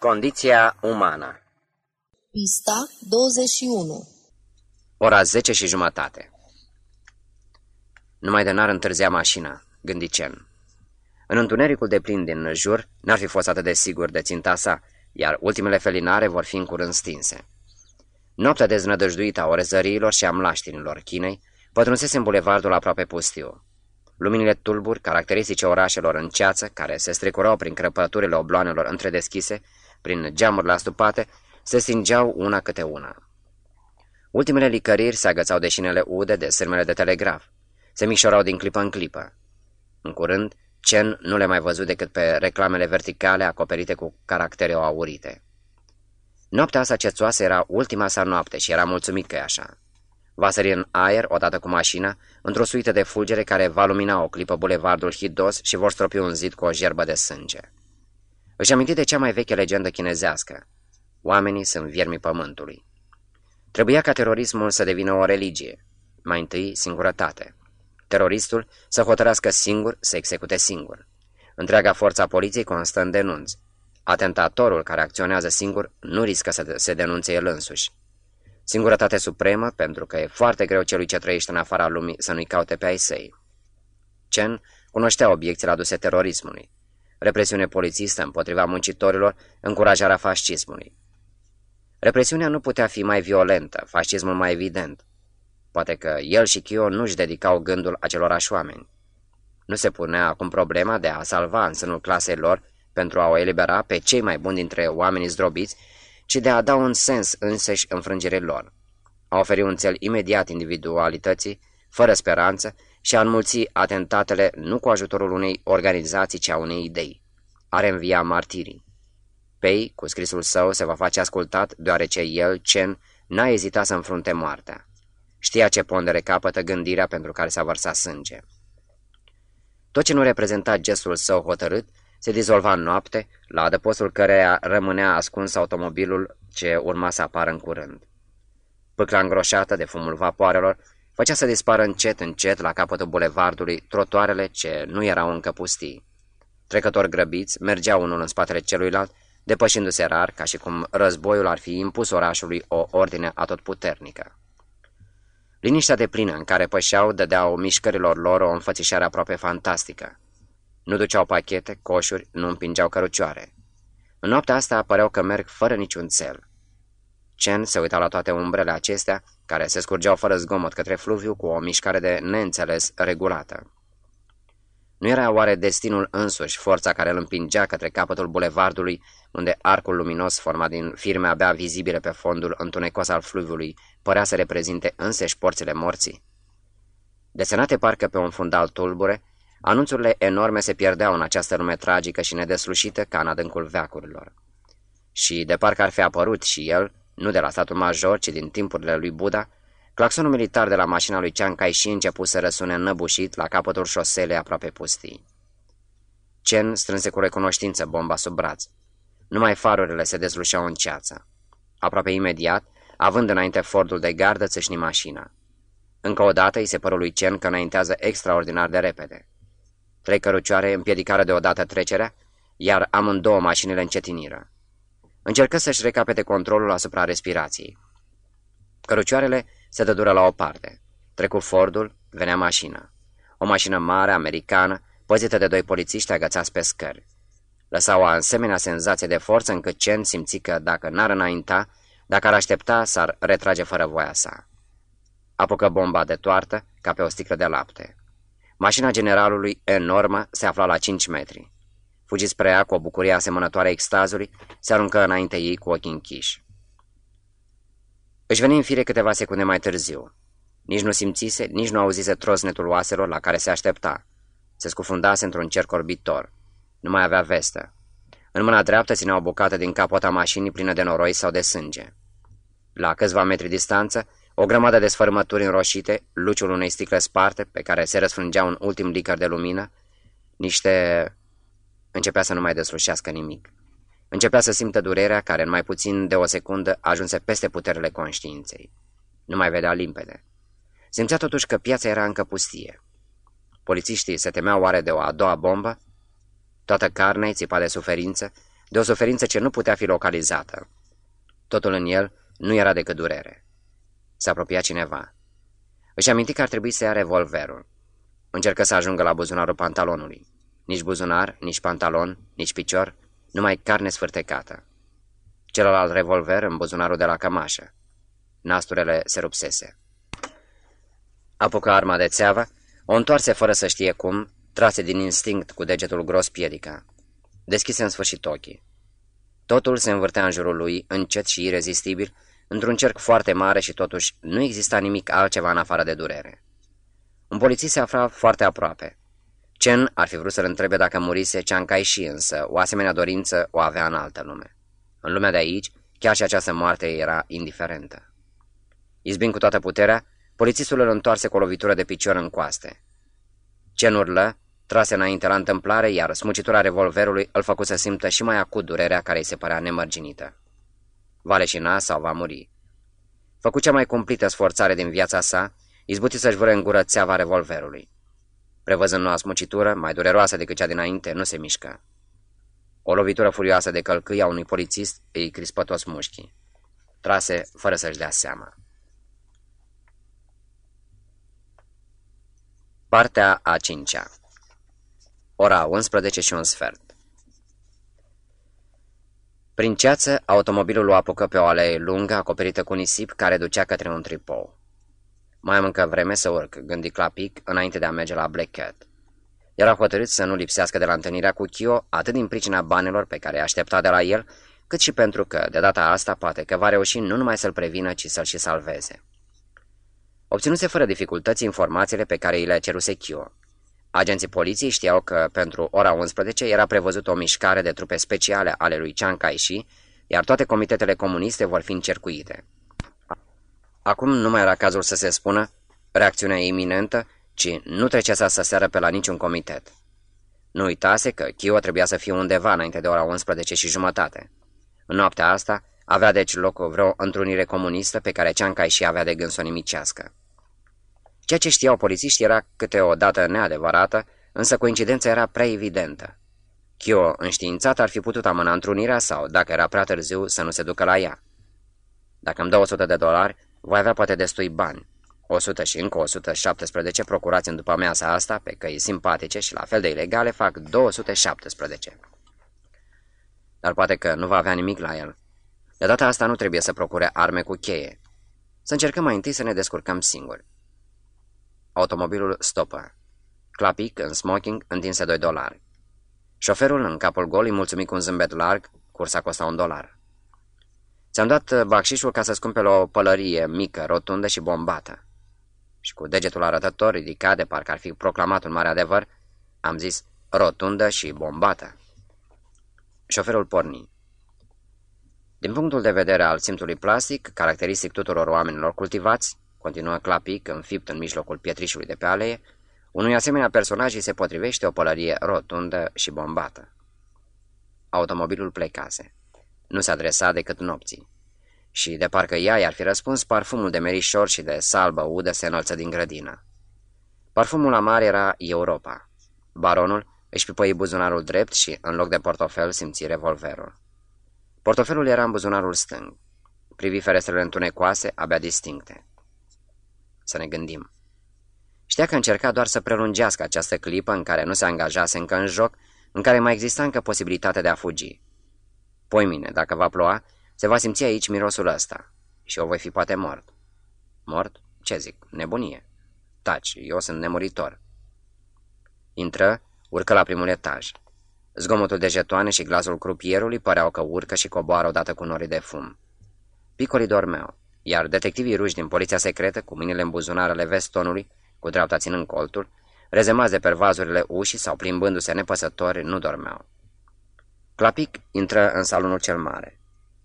Condiția umană Pista 21 Ora 10 și jumătate Numai de n-ar întârzia mașina, gândi Cen. În întunericul de plin din jur, n-ar fi fost atât de sigur de ținta sa, iar ultimele felinare vor fi în curând stinse. Noaptea deznădăjduită a orezăriilor și a mlaștinilor Chinei pătrunsese în bulevardul aproape pustiu. Luminile tulburi, caracteristice orașelor în ceață, care se strecurau prin crăpăturile obloanelor întredeschise, prin geamurile astupate, se stingeau una câte una. Ultimele licăriri se agățau de șinele ude de sârmele de telegraf. Se mișorau din clipă în clipă. În curând, Chen nu le mai văzut decât pe reclamele verticale acoperite cu caractere aurite. Noaptea asta cețoasă era ultima sa noapte și era mulțumit că e așa. Va sări în aer, odată cu mașina, într-o suită de fulgere care va lumina o clipă bulevardul hidos și vor stropi un zid cu o gerbă de sânge. Își aminti de cea mai veche legendă chinezească. Oamenii sunt viermii pământului. Trebuia ca terorismul să devină o religie. Mai întâi, singurătate. Teroristul să hotărască singur să execute singur. Întreaga forța poliției constă în denunț. Atentatorul care acționează singur nu riscă să se denunțe el însuși. Singurătate supremă, pentru că e foarte greu celui ce trăiește în afara lumii să nu-i caute pe ai săi. Chen cunoștea obiecțiile aduse terorismului. Represiune polițistă împotriva muncitorilor, încurajarea fascismului. Represiunea nu putea fi mai violentă, fascismul mai evident. Poate că el și Chio nu-și dedicau gândul acelorași oameni. Nu se punea acum problema de a salva în sânul clasei lor pentru a o elibera pe cei mai buni dintre oamenii zdrobiți, ci de a da un sens însăși înfrângerii lor. A oferi un cel imediat individualității, fără speranță, și a înmulți atentatele nu cu ajutorul unei organizații, ci a unei idei. A reînvia martirii. Pei, cu scrisul său, se va face ascultat, deoarece el, Chen, n-a ezitat să înfrunte moartea. Știa ce pondere capătă gândirea pentru care s-a vărsat sânge. Tot ce nu reprezenta gestul său hotărât, se dizolva în noapte, la adăpostul căreia rămânea ascuns automobilul ce urma să apară în curând. Pâcla îngroșată de fumul vapoarelor făcea să dispară încet, încet la capătul bulevardului trotoarele ce nu erau încă pustii. Trecători grăbiți mergeau unul în spatele celuilalt, depășindu-se rar, ca și cum războiul ar fi impus orașului o ordine atotputernică. Liniștea de plină în care pășeau dădeau mișcărilor lor o înfățișare aproape fantastică. Nu duceau pachete, coșuri, nu împingeau cărucioare. În noaptea asta apăreau că merg fără niciun cel. Chen se uita la toate umbrele acestea, care se scurgeau fără zgomot către fluviu cu o mișcare de neînțeles regulată. Nu era oare destinul însuși forța care îl împingea către capătul bulevardului, unde arcul luminos format din firme abia vizibile pe fondul întunecos al fluviului părea să reprezinte înseși porțile morții? Desenate parcă pe un fundal tulbure, anunțurile enorme se pierdeau în această lume tragică și nedeslușită ca în adâncul veacurilor. Și de parcă ar fi apărut și el, nu de la statul major, ci din timpurile lui Buddha, claxonul militar de la mașina lui Chiang Kai-shi început să răsune năbușit la capătul șoselei aproape pustii. Chen strânse cu recunoștință bomba sub braț. Numai farurile se dezlușeau în ceață. Aproape imediat, având înainte Fordul de gardă, țâșni mașina. Încă o dată îi se părul lui Chen că înaintează extraordinar de repede. Trei cărucioare împiedicară deodată trecerea, iar amândouă mașinile încetiniră. Încercă să-și recapete controlul asupra respirației. Cărucioarele se dădură la o parte. Trecu Fordul, venea mașina. O mașină mare, americană, păzită de doi polițiști agățați pe scări. Lăsa o asemenea senzație de forță încât Chen simți că dacă n-ar înainta, dacă ar aștepta, s-ar retrage fără voia sa. Apucă bomba de toartă ca pe o sticlă de lapte. Mașina generalului, enormă, se afla la 5 metri. Fugi spre ea cu o bucurie asemănătoare extazului, se aruncă înainte ei cu ochii închiși. Își veni în fire câteva secunde mai târziu. Nici nu simțise, nici nu auzise trosnetul oaselor la care se aștepta. Se scufundase într-un cerc orbitor. Nu mai avea vestă. În mâna dreaptă ținea o bucată din capota mașinii plină de noroi sau de sânge. La câțiva metri distanță, o grămadă de sfărâmături înroșite, luciul unei sticle sparte, pe care se răsfrângea un ultim licăr de lumină, niște... Începea să nu mai deslușească nimic. Începea să simtă durerea care în mai puțin de o secundă ajunse peste puterile conștiinței. Nu mai vedea limpede. Simțea totuși că piața era încă pustie. Polițiștii se temeau oare de o a doua bombă? Toată carnea țipa de suferință, de o suferință ce nu putea fi localizată. Totul în el nu era decât durere. Se apropia cineva. Își aminti că ar trebui să ia revolverul. Încercă să ajungă la buzunarul pantalonului. Nici buzunar, nici pantalon, nici picior, numai carne sfârtecată. Celălalt revolver în buzunarul de la cămașă. Nasturele se rupsese. Apucă arma de țeavă, o întoarse fără să știe cum, trase din instinct cu degetul gros piedica. Deschise în sfârșit ochii. Totul se învârtea în jurul lui, încet și irezistibil, într-un cerc foarte mare și totuși nu exista nimic altceva în afară de durere. Un polițist se afla foarte aproape. Chen ar fi vrut să-l întrebe dacă murise Chiang și însă o asemenea dorință o avea în altă lume. În lumea de aici, chiar și această moarte era indiferentă. Izbind cu toată puterea, polițistul îl întoarse cu o lovitură de picior în coaste. Chen urlă, trase înainte la întâmplare, iar smucitura revolverului îl făcu să simtă și mai acut durerea care îi se părea nemărginită. Va leșina sau va muri. Făcu cea mai cumplită sforțare din viața sa, izbuti să-și vâră în gură țeava revolverului. Prevăzând noua smucitură, mai dureroasă decât cea dinainte, nu se mișcă. O lovitură furioasă de călcâi a unui polițist îi crispă toți mușchii. Trase fără să-și dea seama. Partea a cincea Ora 11 și un sfert Prin ceață, automobilul o apucă pe o alee lungă, acoperită cu nisip, care ducea către un tripou. Mai am încă vreme să urc, gândi Clapic, înainte de a merge la Black Cat. Era hotărât să nu lipsească de la întâlnirea cu Chio, atât din pricina banilor pe care aștepta de la el, cât și pentru că, de data asta, poate că va reuși nu numai să-l prevină, ci să-l și salveze. Obținuse fără dificultăți informațiile pe care îi le ceruse Chio. Agenții poliției știau că pentru ora 11 era prevăzut o mișcare de trupe speciale ale lui Chiang Kai-shi, iar toate comitetele comuniste vor fi încercuite. Acum nu mai era cazul să se spună reacțiunea iminentă, ci nu trecea să seară pe la niciun comitet. Nu uitase că Chio trebuia să fie undeva înainte de ora 11 și jumătate. În noaptea asta avea deci loc vreo întrunire comunistă pe care Ceancai și avea de gând să o nimicească. Ceea ce știau polițiști era câteodată neadevărată, însă coincidența era prea evidentă. Chio, înștiințat, ar fi putut amâna întrunirea sau, dacă era prea târziu, să nu se ducă la ea. Dacă îmi dă 100 de dolari, voi avea poate destui bani. 100 și încă 117 procurați în după measa asta, pe căi simpatice și la fel de ilegale, fac 217. Dar poate că nu va avea nimic la el. De data asta nu trebuie să procure arme cu cheie. Să încercăm mai întâi să ne descurcăm singuri. Automobilul stopă. Clapic, în smoking, întinse 2 dolari. Șoferul, în capul gol, îi mulțumi cu un zâmbet larg, cursa costa un dolar. Ți-am dat bacșișul ca să-ți cumpele o pălărie mică, rotundă și bombată. Și cu degetul arătător ridicat de parcă ar fi proclamat un mare adevăr, am zis rotundă și bombată. Șoferul porni. Din punctul de vedere al simțului plastic, caracteristic tuturor oamenilor cultivați, continuă Clapic, înfipt în mijlocul pietrișului de pe alee, unui asemenea personaj îi se potrivește o pălărie rotundă și bombată. Automobilul plecase. Nu se adresa decât nopții. Și, de parcă ea i-ar fi răspuns, parfumul de merișor și de salbă udă se înălță din grădină. Parfumul amar era Europa. Baronul își pipăi buzunarul drept și, în loc de portofel, simți revolverul. Portofelul era în buzunarul stâng. Privi ferestrele întunecoase, abia distincte. Să ne gândim. Știa că încerca doar să prelungească această clipă în care nu se angajase încă în joc, în care mai exista încă posibilitatea de a fugi. Poimine, dacă va ploua, se va simți aici mirosul ăsta și eu voi fi poate mort. Mort? Ce zic? Nebunie. Taci, eu sunt nemuritor. Intră, urcă la primul etaj. Zgomotul de jetoane și glasul crupierului păreau că urcă și coboară odată cu norii de fum. Picolii dormeau, iar detectivii ruși din poliția secretă, cu mâinile în buzunarele vestonului, cu dreapta ținând coltul, rezemați de pervazurile ușii sau plimbându-se nepăsători, nu dormeau. Clapic intră în salonul cel mare.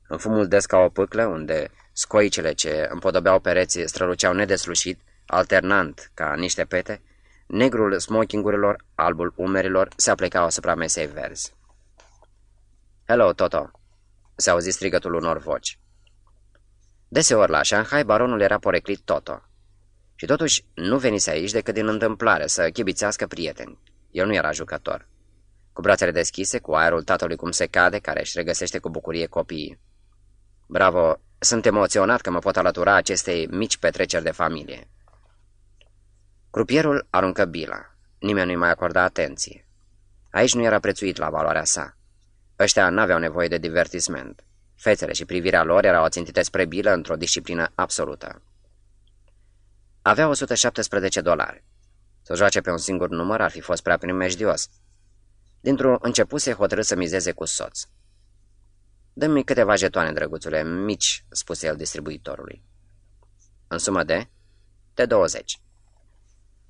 În fumul des ca o pâclă, unde scoicele ce împodobeau pereții străluceau nedeslușit, alternant ca niște pete, negrul smokingurilor, albul umerilor, se aplecau asupra mesei verzi. Hello, Toto!" se auzi strigătul unor voci. Deseori la Shanghai, baronul era poreclit Toto. Și totuși nu venise aici decât din întâmplare să chibițească prieteni. El nu era jucător. Cu brațele deschise, cu aerul tatălui cum se cade, care își regăsește cu bucurie copiii. Bravo, sunt emoționat că mă pot alătura acestei mici petreceri de familie. Crupierul aruncă bila. Nimeni nu-i mai acorda atenție. Aici nu era prețuit la valoarea sa. Ăștia n-aveau nevoie de divertisment. Fețele și privirea lor erau țintite spre bilă într-o disciplină absolută. Avea 117 dolari. Să joace pe un singur număr ar fi fost prea primejdios. Dintr-un început se hotărâ să mizeze cu soț. Dă-mi câteva jetoane, drăguțule, mici, spuse el distribuitorului. În sumă de? De 20.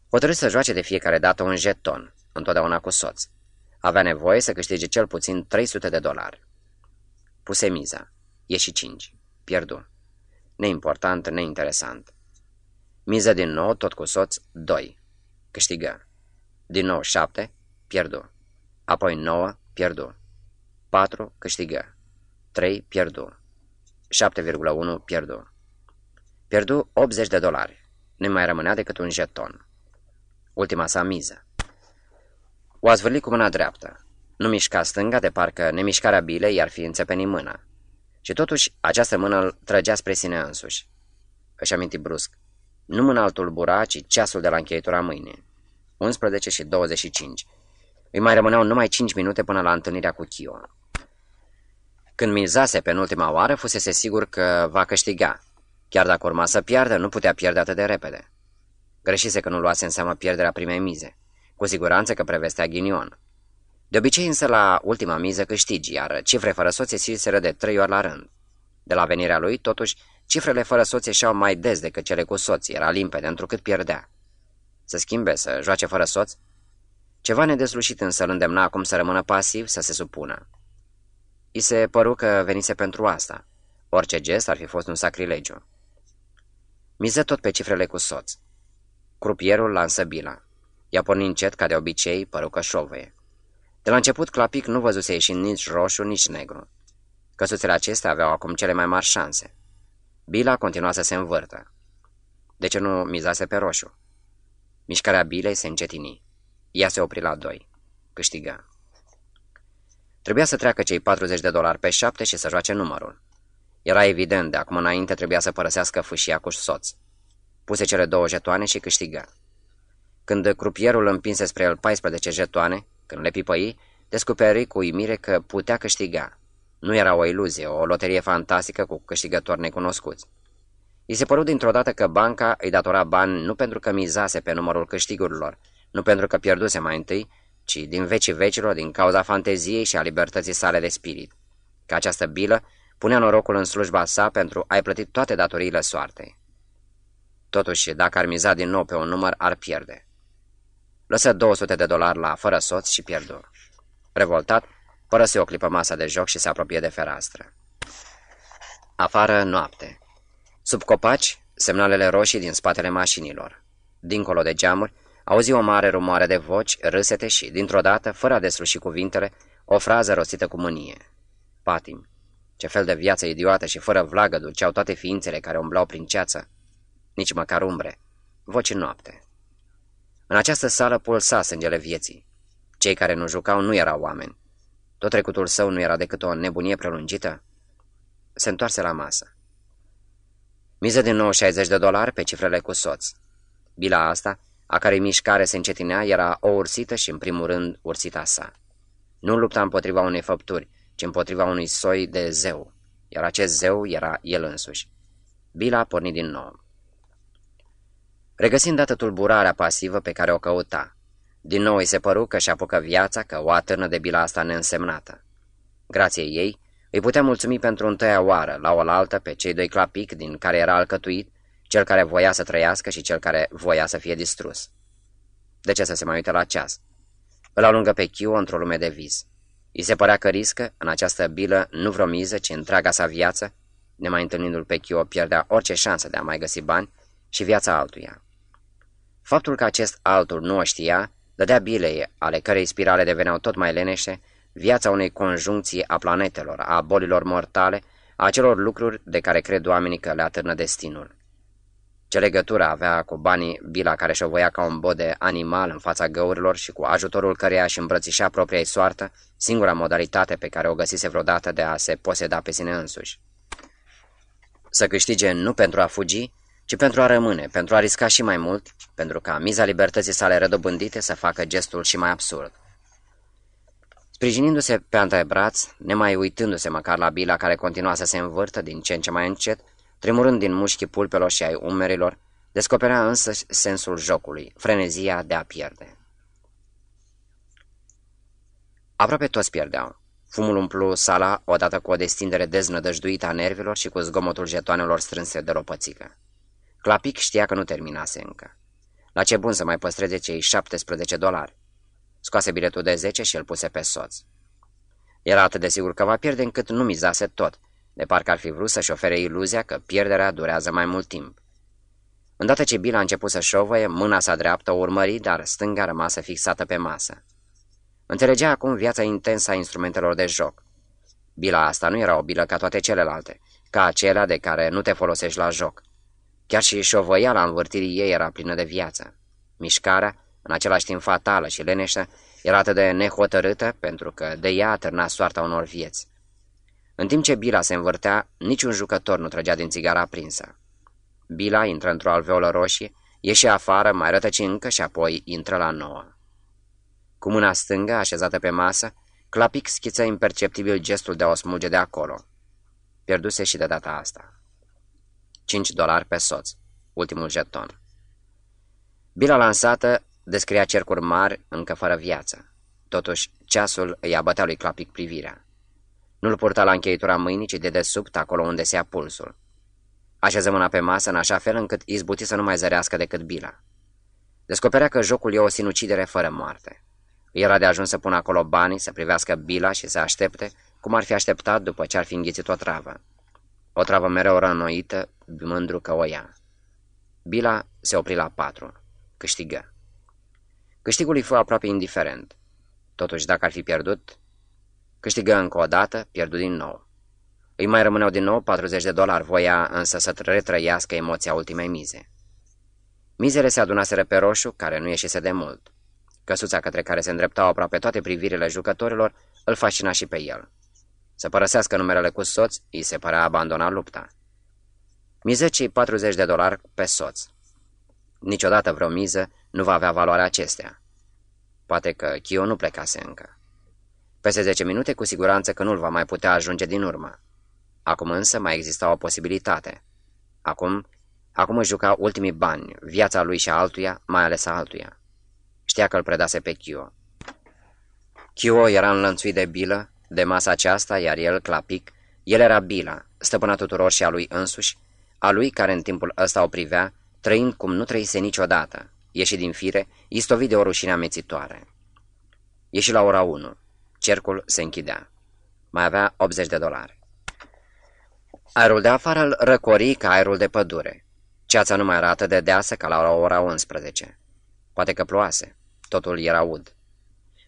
Hotărâ să joace de fiecare dată un jeton, întotdeauna cu soț. Avea nevoie să câștige cel puțin 300 de dolari. Puse miza. Ieși 5. Pierdu. Neimportant, neinteresant. Miză din nou, tot cu soț, 2. Câștigă. Din nou 7. Pierdu. Apoi 9. Pierdu. 4. Câștigă. 3. Pierdu. 7,1. Pierdu. Pierdu 80 de dolari. Nu mai rămânea decât un jeton. Ultima sa miză. O a zvârlit cu mâna dreaptă. Nu mișca stânga de parcă nemișcarea bilei i-ar fi înțepenit mâna. Și totuși această mână îl trăgea spre sine însuși. Își aminti brusc. Nu mâna altul bura, ci ceasul de la încheietura mâine. 11 și 25. Îi mai rămâneau numai 5 minute până la întâlnirea cu Chio. Când mizase pe ultima oară, fusese sigur că va câștiga. Chiar dacă urma să piardă, nu putea pierde atât de repede. Greșise că nu luase în seamă pierderea primei mize. Cu siguranță că prevestea ghinion. De obicei însă la ultima miză câștigi, iar cifre fără soție ieșiseră de trei ori la rând. De la venirea lui, totuși, cifrele fără soție ieșeau mai des decât cele cu soții, era limpede, întrucât pierdea. Să schimbe, să joace fără soț? Ceva nedeslușit însă îl îndemna acum să rămână pasiv, să se supună. I se păru că venise pentru asta. Orice gest ar fi fost un sacrilegiu. Miză tot pe cifrele cu soț. Crupierul lansă bila. I-a pornit încet, ca de obicei, păru că șovăie. De la început, Clapic nu văzuse ieșind nici roșu, nici negru. Căsuțele acestea aveau acum cele mai mari șanse. Bila continua să se învârtă. De ce nu mizase pe roșu? Mișcarea bilei se încetini. Ea se opri la doi. Câștigă. Trebuia să treacă cei 40 de dolari pe șapte și să joace numărul. Era evident, de acum înainte trebuia să părăsească fâșia cu soț. Puse cele două jetoane și câștigă. Când crupierul împinse spre el 14 jetoane, când le pipăi, descoperi cu uimire că putea câștiga. Nu era o iluzie, o loterie fantastică cu câștigători necunoscuți. I se părut dintr-o dată că banca îi datora bani nu pentru că mizase pe numărul câștigurilor, nu pentru că pierduse mai întâi, ci din vecii vecilor, din cauza fanteziei și a libertății sale de spirit. Că această bilă punea norocul în slujba sa pentru a-i plăti toate datoriile soartei. Totuși, dacă ar miza din nou pe un număr, ar pierde. Lăsă 200 de dolari la fără soț și pierdu. Revoltat, părăsi o clipă masa de joc și se apropie de fereastră. Afară, noapte. Sub copaci, semnalele roșii din spatele mașinilor. Dincolo de geamuri, auzi o mare rumoare de voci, râsete și, dintr-o dată, fără a desluși cuvintele, o frază rostită cu mânie. Patim. Ce fel de viață idiotă și fără vlagă dulceau toate ființele care umblau prin ceață. Nici măcar umbre. Voci în noapte. În această sală pulsa sângele vieții. Cei care nu jucau nu erau oameni. Tot trecutul său nu era decât o nebunie prelungită? Se întoarse la masă. Miză din nou 60 de dolari pe cifrele cu soț. Bila asta, a cărei mișcare se încetinea, era o ursită și, în primul rând, ursita sa. Nu lupta împotriva unei făpturi, ci împotriva unui soi de zeu, iar acest zeu era el însuși. Bila a pornit din nou. Regăsind dată tulburarea pasivă pe care o căuta, din nou îi se păru că și apucă viața, că o atârnă de bila asta neînsemnată. Grație ei, îi putea mulțumi pentru întâia oară, la oaltă, pe cei doi clapic din care era alcătuit, cel care voia să trăiască și cel care voia să fie distrus. De ce să se mai uite la ceas? Îl alungă pe Chiu într-o lume de vis. I se părea că riscă, în această bilă, nu vreo miză, ci întreaga sa viață, nemai întâlnindu-l pe Chiu, pierdea orice șansă de a mai găsi bani și viața altuia. Faptul că acest altul nu o știa, dădea bilei, ale cărei spirale deveneau tot mai leneșe, viața unei conjuncții a planetelor, a bolilor mortale, a acelor lucruri de care cred oamenii că le atârnă destinul. Ce legătură avea cu banii Bila care șovăia ca un bode animal în fața găurilor și cu ajutorul căreia își îmbrățișa propria soartă, singura modalitate pe care o găsise vreodată de a se poseda pe sine însuși. Să câștige nu pentru a fugi, ci pentru a rămâne, pentru a risca și mai mult, pentru ca miza libertății sale redobândite să facă gestul și mai absurd. Sprijinindu-se pe antebraț, nemai uitându-se măcar la bila care continua să se învârtă din ce în ce mai încet, tremurând din mușchii pulpelor și ai umerilor, descoperea însă sensul jocului, frenezia de a pierde. Aproape toți pierdeau. Fumul umplu sala odată cu o destindere deznădăjduită a nervilor și cu zgomotul jetoanelor strânse de ropățică. Clapic știa că nu terminase încă. La ce bun să mai păstreze cei 17 dolari? Scoase biletul de 10 și îl puse pe soț. Era atât de sigur că va pierde încât nu mizase tot, de parcă ar fi vrut să-și ofere iluzia că pierderea durează mai mult timp. Îndată ce Bill a început să șovăie, mâna sa dreaptă o urmări, dar stânga rămasă fixată pe masă. Înțelegea acum viața intensă a instrumentelor de joc. Bila asta nu era o bilă ca toate celelalte, ca acelea de care nu te folosești la joc. Chiar și șovăiala învârtirii ei era plină de viață. Mișcarea, în același timp fatală și leneșă, era atât de nehotărâtă pentru că de ea târna soarta unor vieți. În timp ce Bila se învârtea, niciun jucător nu trăgea din țigara aprinsă. Bila intră într-o alveolă roșie, ieși afară, mai rătăci încă și apoi intră la nouă. Cu mâna stângă, așezată pe masă, Clapic schiță imperceptibil gestul de a o smulge de acolo. Pierduse și de data asta. 5 dolari pe soț, ultimul jeton. Bila lansată descria cercuri mari, încă fără viață. Totuși, ceasul îi abătea lui Clapic privirea. Nu-l purta la încheietura mâinii, ci de desubt, acolo unde se ia pulsul. Așeză mâna pe masă în așa fel încât izbuti să nu mai zărească decât bila. Descoperea că jocul e o sinucidere fără moarte. Era de ajuns să pună acolo banii, să privească bila și să aștepte, cum ar fi așteptat după ce ar fi înghițit o travă. O travă mereu rănoită, mândru că o ia. Bila se opri la patru. Câștigă. Câștigul îi fu aproape indiferent. Totuși, dacă ar fi pierdut, câștigă încă o dată, pierdut din nou. Îi mai rămâneau din nou 40 de dolari, voia însă să retrăiască emoția ultimei mize. Mizele se adunaseră pe roșu, care nu ieșise de mult. Căsuța către care se îndreptau aproape toate privirile jucătorilor îl fascina și pe el. Să părăsească numerele cu soț, îi se părea abandona lupta. Miză cei 40 de dolari pe soț. Niciodată vreo miză nu va avea valoarea acestea. Poate că Chio nu plecase încă. Peste 10 minute, cu siguranță că nu-l va mai putea ajunge din urmă. Acum însă mai exista o posibilitate. Acum, acum își juca ultimii bani, viața lui și a altuia, mai ales a altuia. Știa că îl predase pe Chio. Chio era înlănțuit de bilă, de masa aceasta, iar el, clapic, el era bila, stăpâna tuturor și a lui însuși, a lui care în timpul ăsta o privea, trăind cum nu trăise niciodată, ieși din fire, istovit de o rușine amețitoare. Ieși la ora 1. Cercul se închidea. Mai avea 80 de dolari. Aerul de afară îl răcori ca aerul de pădure. Ceața nu mai era atât de deasă ca la ora 11. Poate că ploase. Totul era ud.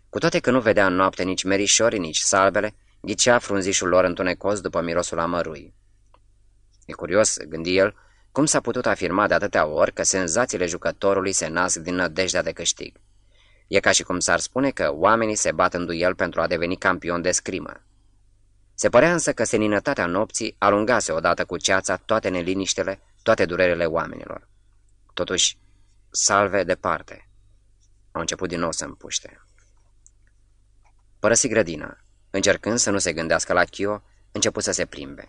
Cu toate că nu vedea în noapte nici merișori, nici salvele, ghicea frunzișul lor întunecos după mirosul amărui. E curios, gândi el, cum s-a putut afirma de atâtea ori că senzațiile jucătorului se nasc din nădejdea de câștig. E ca și cum s-ar spune că oamenii se bat în duel pentru a deveni campion de scrimă. Se părea însă că seninătatea nopții alungase odată cu ceața toate neliniștele, toate durerile oamenilor. Totuși, salve departe. Au început din nou să împuște. Părăsi grădina. Încercând să nu se gândească la Chio, început să se plimbe.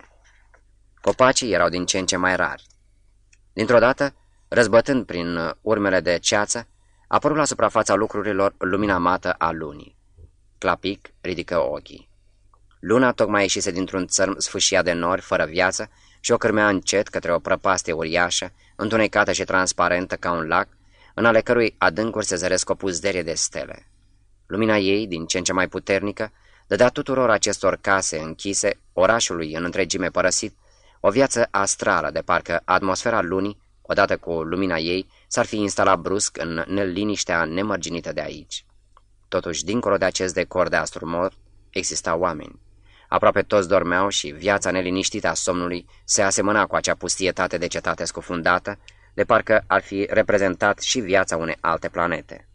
Copacii erau din ce în ce mai rari. Dintr-o dată, răzbătând prin urmele de ceață, apărut la suprafața lucrurilor lumina mată a lunii. Clapic ridică ochii. Luna tocmai ieșise dintr-un țărm sfâșiat de nori, fără viață, și o cârmea încet către o prăpastie uriașă, întunecată și transparentă ca un lac, în ale cărui adâncuri se zăresc o puzderie de stele. Lumina ei, din ce în ce mai puternică, dădea tuturor acestor case închise, orașului în întregime părăsit, o viață astrală, de parcă atmosfera lunii, odată cu lumina ei, s-ar fi instalat brusc în neliniștea nemărginită de aici. Totuși, dincolo de acest decor de astrumor, existau oameni. Aproape toți dormeau și viața neliniștită a somnului se asemăna cu acea pustietate de cetate scufundată, de parcă ar fi reprezentat și viața unei alte planete.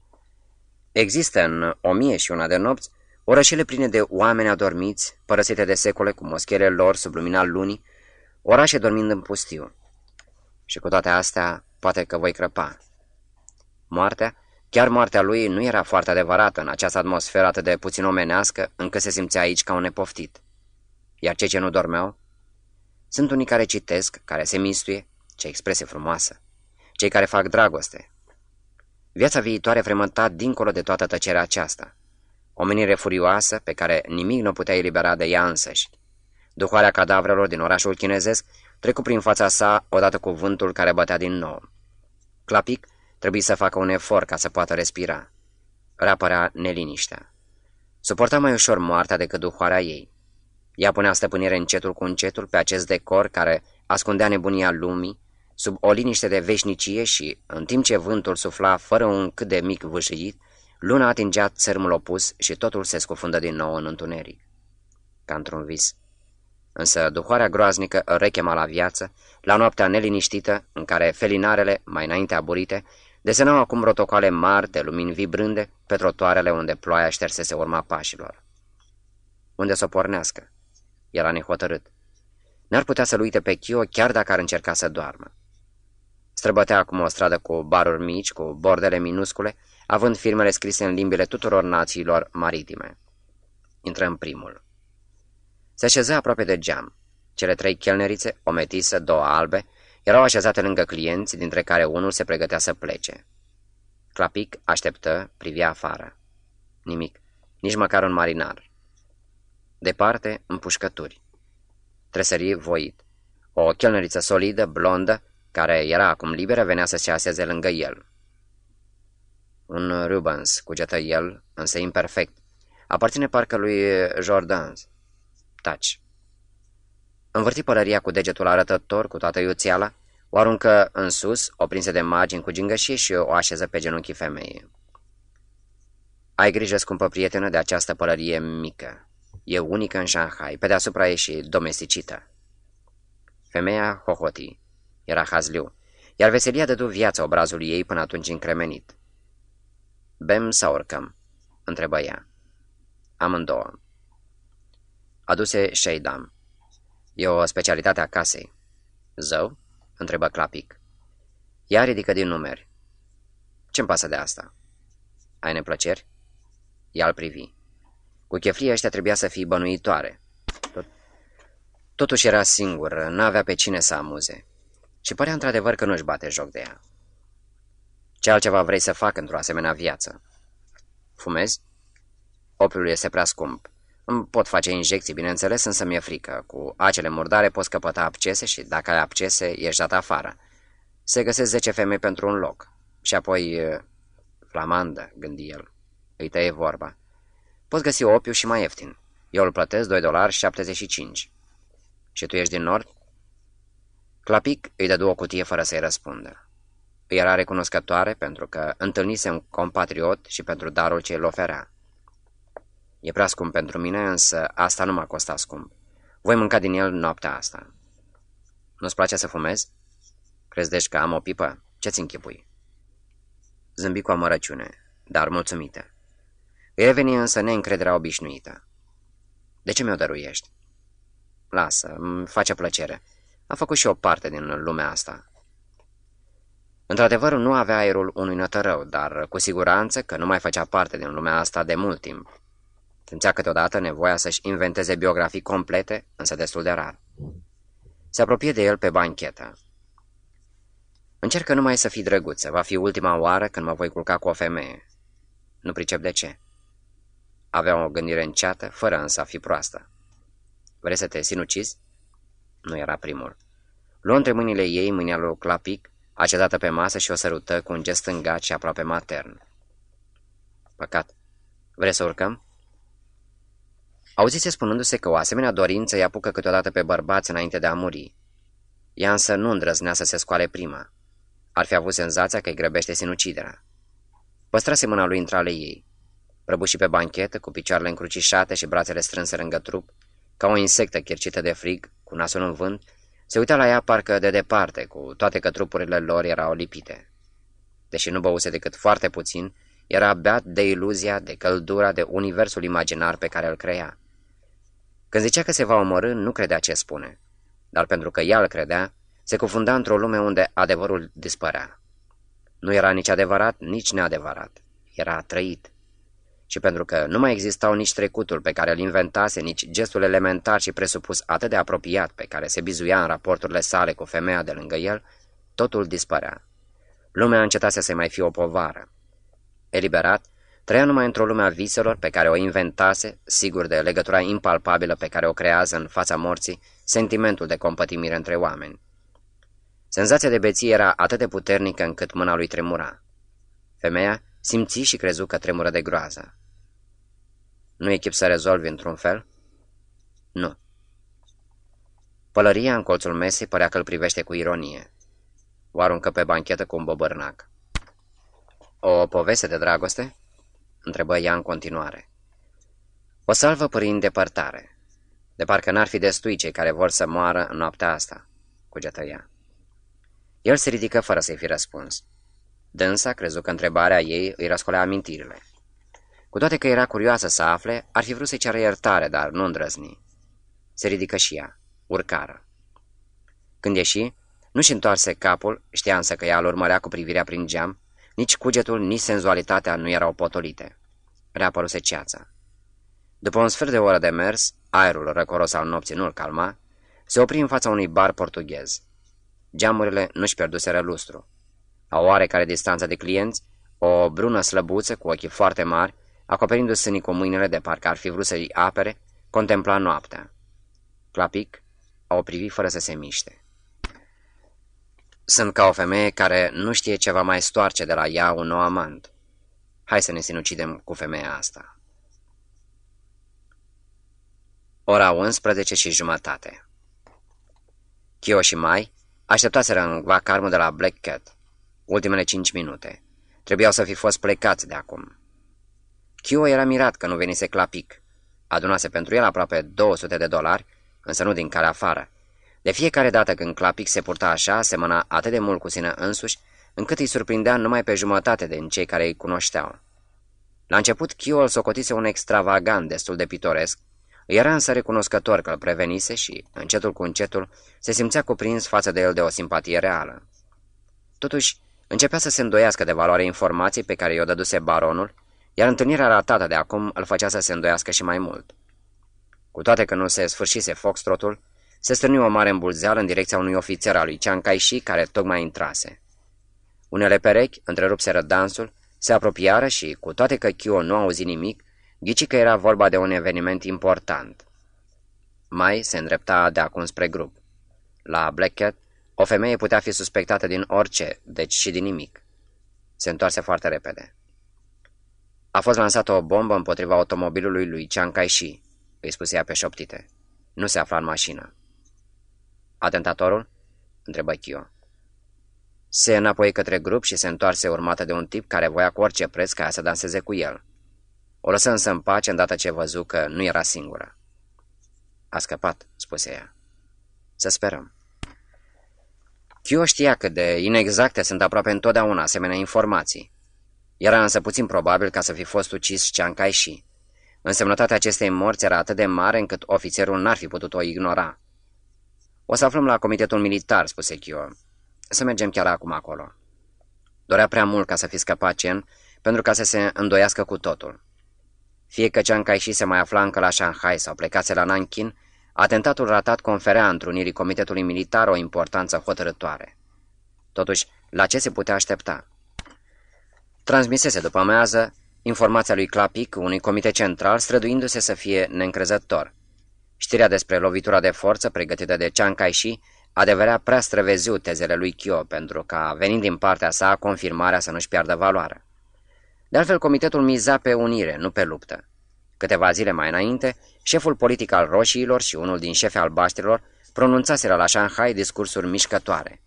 Există în o mie și una de nopți orășele pline de oameni adormiți, părăsite de secole cu moschele lor sub lumina lunii, orașe dormind în pustiu. Și cu toate astea, poate că voi crăpa. Moartea, chiar moartea lui, nu era foarte adevărată în această atmosferă atât de puțin omenească, încât se simțea aici ca un nepoftit. Iar cei ce nu dormeau? Sunt unii care citesc, care se mistuie, ce expresie frumoasă, cei care fac dragoste. Viața viitoare fremânta dincolo de toată tăcerea aceasta. Omenire furioasă, pe care nimic nu putea elibera de ea însăși. Duhoarea cadavrelor din orașul chinezesc trecu prin fața sa odată cu vântul care bătea din nou. Clapic trebuie să facă un efort ca să poată respira. Reapărea neliniștea. Suporta mai ușor moartea decât duhoarea ei. Ea punea stăpânire încetul cu încetul pe acest decor care ascundea nebunia lumii, sub o liniște de veșnicie și, în timp ce vântul sufla fără un cât de mic vâșit, luna atingea țărmul opus și totul se scufundă din nou în întuneric. Ca într-un vis. Însă duhoarea groaznică îl rechema la viață, la noaptea neliniștită, în care felinarele, mai înainte aburite, desenau acum rotocoale mari de lumini vibrânde pe trotoarele unde ploaia ștersese urma pașilor. Unde să o pornească? Era nehotărât. N-ar putea să-l uite pe Chio chiar dacă ar încerca să doarmă. Străbătea acum o stradă cu baruri mici, cu bordele minuscule, având firmele scrise în limbile tuturor națiilor maritime. Intră în primul. Se așeză aproape de geam. Cele trei chelnerițe, o metisă, două albe, erau așezate lângă clienți, dintre care unul se pregătea să plece. Clapic așteptă, privia afară. Nimic, nici măcar un marinar. Departe, împușcături. Tresării voit. O chelneriță solidă, blondă, care era acum liberă, venea să se aseze lângă el. Un Rubens, cugetă el, însă imperfect. Aparține parcă lui Jordans. Taci. Învârti pălăria cu degetul arătător, cu toată iuțiala, o aruncă în sus, o prinse de margini cu gingășie și o așeză pe genunchii femeii. Ai grijă, scumpă prietenă, de această pălărie mică. E unică în Shanghai, pe deasupra e și domesticită. Femeia hohoti. Era hazliu, iar veselia dădu viața obrazului ei până atunci încremenit. Bem sau urcăm?" întrebă ea. Amândouă. Aduse Sheidam. E o specialitate a casei. Zău? întrebă Clapic. Ea ridică din numeri. Ce-mi pasă de asta? Ai neplăceri? Ea îl privi. Cu chefria ăștia trebuia să fii bănuitoare. Tot... Totuși era singur, n-avea pe cine să amuze. Și părea într-adevăr că nu-și bate joc de ea. Ce altceva vrei să fac într-o asemenea viață? Fumezi? Opiul este prea scump. Îmi pot face injecții, bineînțeles, însă mi-e frică. Cu acele murdare poți căpăta abcese și, dacă ai abcese, ești dat afară. Se găsesc zece femei pentru un loc. Și apoi... Flamandă, gândi el. Îi tăie vorba. Poți găsi opiu și mai ieftin. Eu îl plătesc 2 dolari 75. Și tu ești din nord? Clapic îi dădu o cutie fără să-i răspundă. Îi era recunoscătoare pentru că întâlnise un compatriot și pentru darul ce îl oferea. E prea scump pentru mine, însă asta nu m-a costat scump. Voi mânca din el noaptea asta. Nu-ți place să fumezi? Crezi deci că am o pipă? Ce-ți închipui? Zâmbi cu amărăciune, dar mulțumită. Îi reveni însă neîncrederea obișnuită. De ce mi-o dăruiești? Lasă, îmi face plăcere. Am făcut și o parte din lumea asta. Într-adevăr, nu avea aerul unui nătărău, dar cu siguranță că nu mai făcea parte din lumea asta de mult timp. Simțea câteodată nevoia să-și inventeze biografii complete, însă destul de rar. Se apropie de el pe banchetă. Încercă numai să fii drăguță, va fi ultima oară când mă voi culca cu o femeie. Nu pricep de ce. Avea o gândire înceată, fără însă a fi proastă. Vrei să te sinucizi? Nu era primul. Luă între mâinile ei mâinea lui Clapic, acezată pe masă și o sărută cu un gest îngat și aproape matern. Păcat. Vrei să urcăm? Auzise spunându-se că o asemenea dorință îi apucă câteodată pe bărbați înainte de a muri. Ea însă nu îndrăznea să se scoale prima. Ar fi avut senzația că îi grăbește sinuciderea. Păstrase mâna lui între ale ei. Prăbuși pe banchetă, cu picioarele încrucișate și brațele strânse lângă trup, ca o insectă chircită de frig, cu nasul în vânt, Se uita la ea parcă de departe, cu toate că trupurile lor erau lipite. Deși nu băuse decât foarte puțin, era beat de iluzia, de căldura, de universul imaginar pe care îl crea. Când zicea că se va omorâ, nu credea ce spune. Dar pentru că ea îl credea, se cufunda într-o lume unde adevărul dispărea. Nu era nici adevărat, nici neadevărat. Era trăit. Și pentru că nu mai existau nici trecutul pe care îl inventase, nici gestul elementar și presupus atât de apropiat pe care se bizuia în raporturile sale cu femeia de lângă el, totul dispărea. Lumea încetase să mai fie o povară. Eliberat, trăia numai într-o lume a viselor pe care o inventase, sigur de legătura impalpabilă pe care o creează în fața morții, sentimentul de compătimire între oameni. Senzația de beție era atât de puternică încât mâna lui tremura. Femeia simți și crezu că tremură de groază. Nu e chip să rezolvi într-un fel? Nu. Pălăria în colțul mesei părea că îl privește cu ironie. O aruncă pe banchetă cu un bobărnac. O poveste de dragoste?" Întrebă ea în continuare. O salvă prin depărtare. De parcă n-ar fi destui cei care vor să moară în noaptea asta," cugetă ea. El se ridică fără să-i fi răspuns. Dânsa crezu că întrebarea ei îi răscolea amintirile. Cu toate că era curioasă să afle, ar fi vrut să-i ceară iertare, dar nu îndrăzni. Se ridică și ea. Urcară. Când ieși, nu-și întoarse capul, știa însă că ea îl urmărea cu privirea prin geam, nici cugetul, nici senzualitatea nu erau potolite. Reapăruse ceața. După un sfert de oră de mers, aerul răcoros al nopții nu-l calma, se opri în fața unui bar portughez. Geamurile nu-și pierduseră lustru. La o oarecare distanță de clienți, o brună slăbuță cu ochii foarte mari, acoperindu sânii cu mâinile de parcă ar fi vrut să-i apere, contempla noaptea. Clapic o privi fără să se miște. Sunt ca o femeie care nu știe ce va mai stoarce de la ea un nou amant. Hai să ne sinucidem cu femeia asta. Ora 11 și jumătate Chio și Mai așteptaseră în vacarmul de la Black Cat. Ultimele cinci minute. Trebuiau să fi fost plecați de acum. Chio era mirat că nu venise clapic. Adunase pentru el aproape 200 de dolari, însă nu din care afară. De fiecare dată când clapic se purta așa, semăna atât de mult cu sine însuși, încât îi surprindea numai pe jumătate din cei care îi cunoșteau. La început, Chio îl socotise un extravagant destul de pitoresc, era însă recunoscător că îl prevenise și, încetul cu încetul, se simțea cuprins față de el de o simpatie reală. Totuși, începea să se îndoiască de valoarea informației pe care i-o dăduse baronul, iar întâlnirea ratată de acum îl făcea să se îndoiască și mai mult. Cu toate că nu se sfârșise foxtrotul, se strâni o mare îmbulzeală în direcția unui ofițer al lui Chiang Kai-shi care tocmai intrase. Unele perechi întrerupseră dansul, se apropiară și, cu toate că Chio nu auzi nimic, Ghici că era vorba de un eveniment important. Mai se îndrepta de acum spre grup. La Black Cat, o femeie putea fi suspectată din orice, deci și din nimic. Se întoarse foarte repede. A fost lansată o bombă împotriva automobilului lui Chiang Kai-shi, îi spuse ea pe șoptite. Nu se afla în mașină. Atentatorul? întrebă Chio. Se înapoi către grup și se întoarse urmată de un tip care voia cu orice preț ca să danseze cu el. O lăsă însă în pace îndată ce văzu că nu era singură. A scăpat, spuse ea. Să sperăm. Chio știa cât de inexacte sunt aproape întotdeauna asemenea informații. Era însă puțin probabil ca să fi fost ucis Chiang Kai-shi. Însemnătatea acestei morți era atât de mare încât ofițerul n-ar fi putut o ignora. O să aflăm la comitetul militar, spuse Chio. Să mergem chiar acum acolo. Dorea prea mult ca să fi scăpat Chen, pentru ca să se îndoiască cu totul. Fie că Chiang Kai-shi se mai afla încă la Shanghai sau plecase la Nankin, atentatul ratat conferea întrunirii Comitetului Militar o importanță hotărătoare. Totuși, la ce se putea aștepta? Transmisese după amează informația lui Clapic unui comitet central străduindu-se să fie neîncrezător. Știrea despre lovitura de forță pregătită de Chiang Kai-shi adeverea prea străveziu tezele lui Kyo pentru ca, venind din partea sa, confirmarea să nu-și piardă valoarea. De altfel, comitetul miza pe unire, nu pe luptă. Câteva zile mai înainte, șeful politic al roșiilor și unul din șefi albaștrilor pronunțaseră la Shanghai discursuri mișcătoare.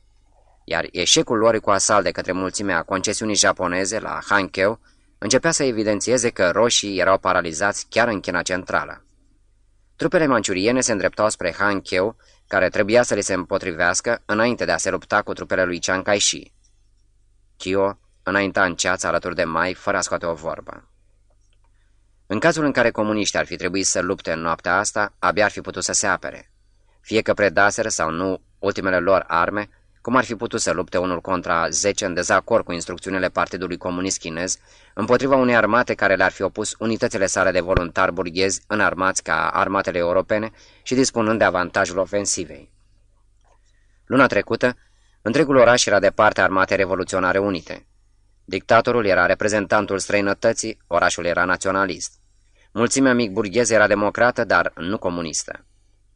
Iar eșecul lor cu asalt de către mulțimea concesiunii japoneze la Hankeu începea să evidențieze că roșii erau paralizați chiar în China centrală. Trupele manciuriene se îndreptau spre Hankeu care trebuia să li se împotrivească înainte de a se lupta cu trupele lui Chiang Kai-shi. Kyo înainta în ceață alături de Mai, fără a scoate o vorbă. În cazul în care comuniștii ar fi trebuit să lupte în noaptea asta, abia ar fi putut să se apere. Fie că predaseră sau nu ultimele lor arme, cum ar fi putut să lupte unul contra 10 în dezacord cu instrucțiunile Partidului Comunist Chinez, împotriva unei armate care le-ar fi opus unitățile sale de voluntari burghezi înarmați ca armatele europene și dispunând de avantajul ofensivei. Luna trecută, întregul oraș era de parte armatei revoluționare unite. Dictatorul era reprezentantul străinătății, orașul era naționalist. Mulțimea mic burgheză era democrată, dar nu comunistă.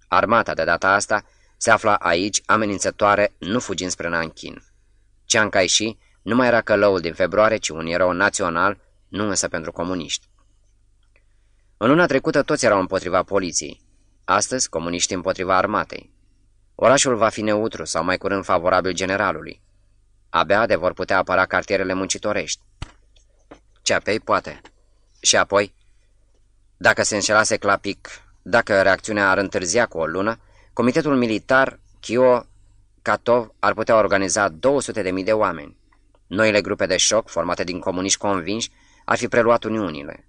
Armata de data asta se afla aici, amenințătoare, nu fugind spre Nanchin. Chiang Kai-shi nu mai era călăul din februarie, ci un erou național, nu însă pentru comuniști. În luna trecută toți erau împotriva poliției. Astăzi, comuniștii împotriva armatei. Orașul va fi neutru sau mai curând favorabil generalului. Abia de vor putea apăra cartierele muncitorești. Ceapei poate. Și apoi, dacă se înșelase clapic, dacă reacțiunea ar întârzia cu o lună, Comitetul militar Kio Katov ar putea organiza 200.000 de oameni. Noile grupe de șoc, formate din comuniști convinși, ar fi preluat uniunile.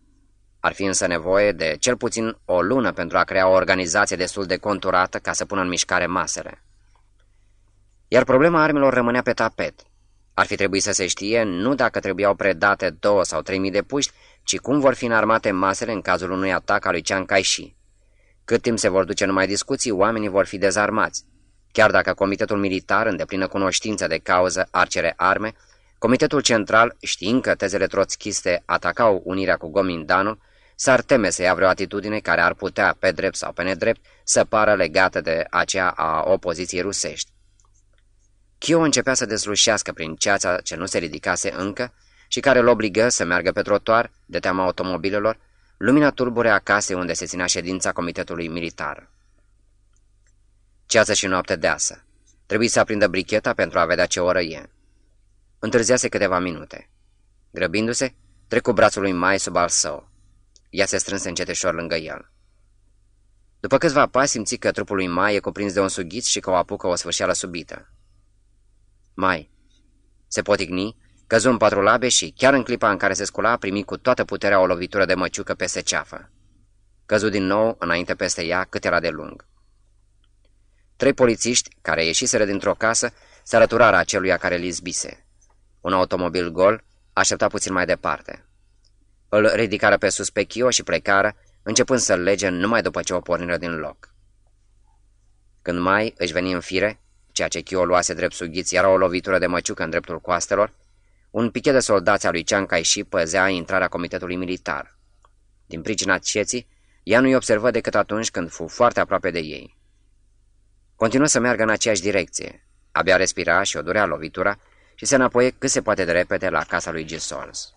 Ar fi însă nevoie de cel puțin o lună pentru a crea o organizație destul de conturată ca să pună în mișcare masele. Iar problema armelor rămânea pe tapet. Ar fi trebuit să se știe nu dacă trebuiau predate două sau trei mii de puști, ci cum vor fi înarmate masele în cazul unui atac al lui Chiang Kai-shi. Cât timp se vor duce numai discuții, oamenii vor fi dezarmați. Chiar dacă Comitetul Militar, în deplină cunoștință de cauză, ar cere arme, Comitetul Central, știind că tezele troțchiste atacau unirea cu Gomindanul, s-ar teme să ia vreo atitudine care ar putea, pe drept sau pe nedrept, să pară legată de aceea a opoziției rusești. Chio începea să deslușească prin ceața ce nu se ridicase încă și care îl obligă să meargă pe trotuar, de teama automobilelor, lumina tulbure a casei unde se ținea ședința comitetului militar. Ceață și noapte deasă. Trebuie să aprindă bricheta pentru a vedea ce oră e. Întârziase câteva minute. Grăbindu-se, trecu brațul lui Mai sub al său. Ea se strânse înceteșor lângă el. După câțiva pași simți că trupul lui Mai e cuprins de un sughiț și că o apucă o sfârșeală subită. Mai. Se potigni Căzu în patru labe și, chiar în clipa în care se scula, a primit cu toată puterea o lovitură de măciucă peste ceafă. Căzu din nou, înainte peste ea, cât era de lung. Trei polițiști, care ieșiseră dintr-o casă, se alăturară aceluia care li zbise. Un automobil gol aștepta puțin mai departe. Îl ridicară pe sus pe Chio și plecară, începând să-l lege numai după ce o porniră din loc. Când mai își veni în fire, ceea ce Chio luase drept sughiți era o lovitură de măciucă în dreptul coastelor, un pichet de soldați al lui Chiang Kai-shi păzea intrarea comitetului militar. Din pricina cieții, ea nu-i observă decât atunci când fu foarte aproape de ei. Continuă să meargă în aceeași direcție. Abia respira și o durea lovitura și se înapoie cât se poate de repede la casa lui Gisors.